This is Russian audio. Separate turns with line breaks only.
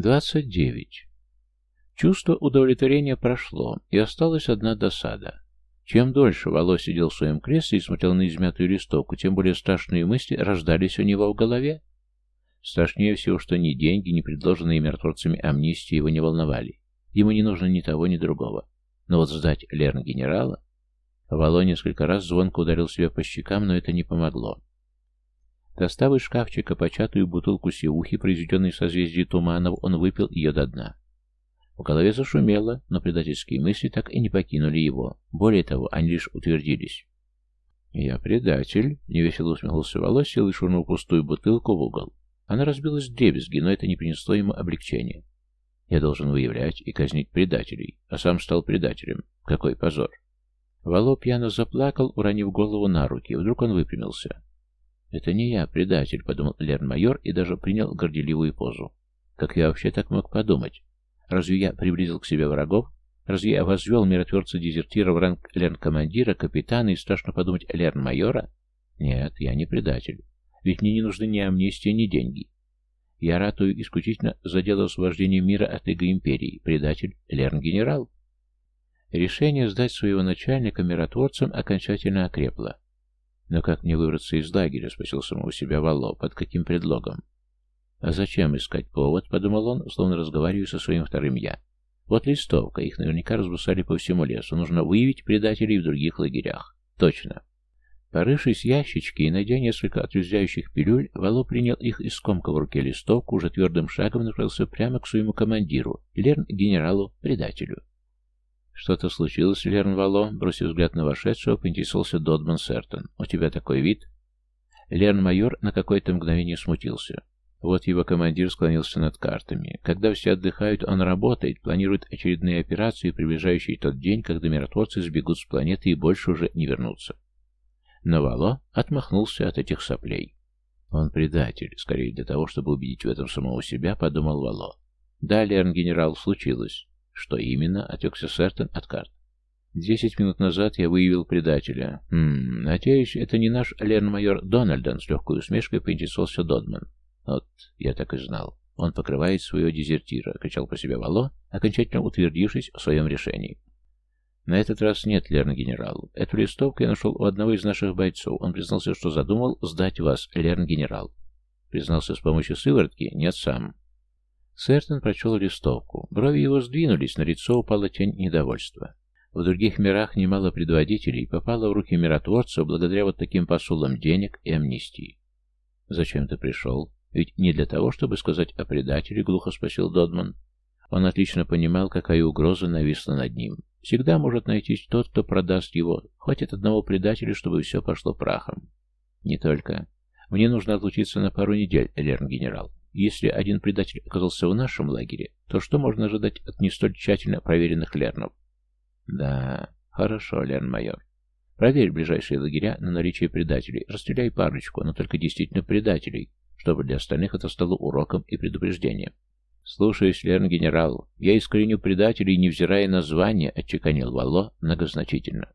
29. Чувство удовлетворения прошло, и осталась одна досада. Чем дольше Вало сидел в своем кресле и смотрел на измятую листовку, тем более страшные мысли рождались у него в голове. Страшнее всего, что ни деньги, ни предложенные миротворцами амнистии его не волновали. Ему не нужно ни того, ни другого. Но вот сдать Лерн генерала... Вало несколько раз звонко ударил себя по щекам, но это не помогло. Достав из шкафчика початую бутылку сиухи, произведенной в созвездии туманов, он выпил ее до дна. В голове зашумело, но предательские мысли так и не покинули его. Более того, они лишь утвердились. «Я предатель», — невесело усмехнулся Волосил и швырнул пустую бутылку в угол. Она разбилась в дребезги, но это не принесло ему облегчения. «Я должен выявлять и казнить предателей, а сам стал предателем. Какой позор!» Вало пьяно заплакал, уронив голову на руки. Вдруг он выпрямился. «Это не я, предатель», — подумал Лерн-майор и даже принял горделивую позу. «Как я вообще так мог подумать? Разве я приблизил к себе врагов? Разве я возвел миротворца-дезертира в ранг Лерн-командира, капитана и, страшно подумать, Лерн-майора? Нет, я не предатель. Ведь мне не нужны ни амнистия, ни деньги. Я ратую исключительно за дело освобождения мира от иго империи. Предатель Лерн-генерал». Решение сдать своего начальника миротворцам окончательно окрепло. «Но как мне выбраться из лагеря?» — спросил самого себя Валло. «Под каким предлогом?» «А зачем искать повод?» — подумал он, словно разговаривая со своим вторым «я». «Вот листовка, их наверняка разбросали по всему лесу. Нужно выявить предателей в других лагерях». «Точно». Порывшись в ящичке и найдя несколько отрезвляющих пилюль, Вало принял их из комка в руке листовку, уже твердым шагом направился прямо к своему командиру, Лерн-генералу, предателю. «Что-то случилось, Лерн Вало?» Бросив взгляд на вошедшего, поинтересовался Додман Сертон. «У тебя такой вид?» Лерн-майор на какое-то мгновение смутился. Вот его командир склонился над картами. Когда все отдыхают, он работает, планирует очередные операции, приближающие тот день, когда миротворцы сбегут с планеты и больше уже не вернутся. Но Вало отмахнулся от этих соплей. Он предатель, скорее для того, чтобы убедить в этом самого себя, подумал Вало. Да, Лерн-генерал, случилось. Что именно? Отекся Сертон от карт. Десять минут назад я выявил предателя. Хм, надеюсь, это не наш Лерн-майор Дональдон, с легкой усмешкой поинтересовался Додман. Вот, я так и знал. Он покрывает своего дезертира, кричал по себе Вало, окончательно утвердившись в своем решении. На этот раз нет, Лерн-генерал. Эту листовку я нашел у одного из наших бойцов. Он признался, что задумал сдать вас, Лерн-генерал. Признался с помощью сыворотки? Нет, сам. Сертон прочел листовку. Брови его сдвинулись, на лицо упала тень недовольства. В других мирах немало предводителей попало в руки миротворцев благодаря вот таким посулам денег и амнистии. «Зачем ты пришел? Ведь не для того, чтобы сказать о предателе», — глухо спросил Додман. Он отлично понимал, какая угроза нависла над ним. Всегда может найтись тот, кто продаст его, от одного предателя, чтобы все пошло прахом. Не только. Мне нужно отлучиться на пару недель, Элерн-генерал. Если один предатель оказался в нашем лагере, то что можно ожидать от не столь тщательно проверенных Лернов? Да, хорошо, Лерн-майор. Проверь ближайшие лагеря на наличие предателей. Расстреляй парочку, но только действительно предателей, чтобы для остальных это стало уроком и предупреждением. Слушаюсь, Лерн-генерал. Я искореню предателей, невзирая на звание, отчеканил Валло многозначительно.